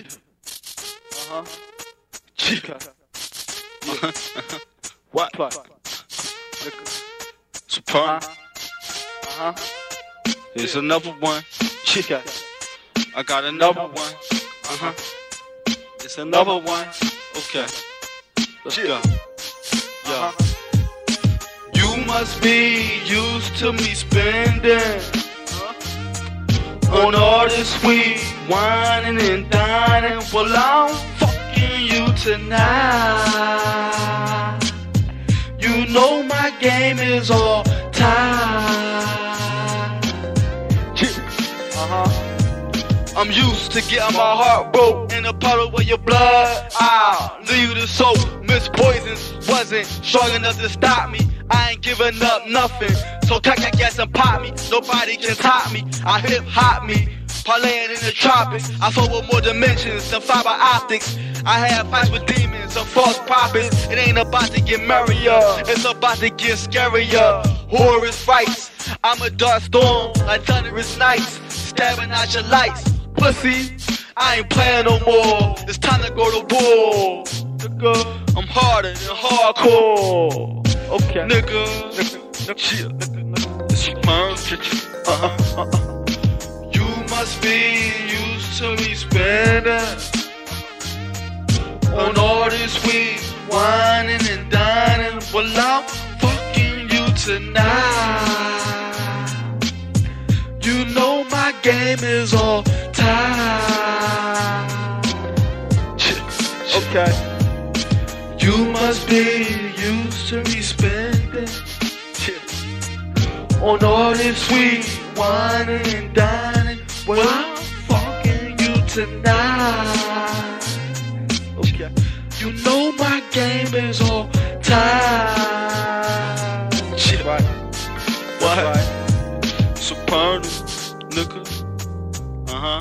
Uh huh. Chica. Yeah. what? Plug. Uh huh. Here's another one. Chica. I got another one. Uh huh. It's another one. Okay. Let's go. Uh-huh. You must be used to me spending on all this sweet whining and dining. Well, I'm fucking you tonight. You know my game is all time. Uh huh. I'm used to getting my heart broke in a puddle with your blood. I'll leave you to soak. Miss Poisons wasn't strong enough to stop me. I ain't giving up nothing. So cock that gas and pop me. Nobody can top me. I hip hop me. Parlaying in the tropics. I flow with more dimensions than fiber optics. I have fights with demons and false prophets. It ain't about to get merrier. It's about to get scarier. Horrorous fights. I'm a dark storm, like thunderous nights. Stabbing out your lights. Pussy, I ain't playing no more. It's time to go to war. Nigga, I'm harder than hardcore. Okay. Nigga, You must be used to me spending on all this weed, whining and dining. Well, I'm fucking you tonight. You know my game is all time. Okay. You must be used to me spending on all this sweet whining and dining. Well, I'm fucking you tonight. Okay. You know my game is all time. Shit. Right. What? Right. Supernal, nigga. Uh huh.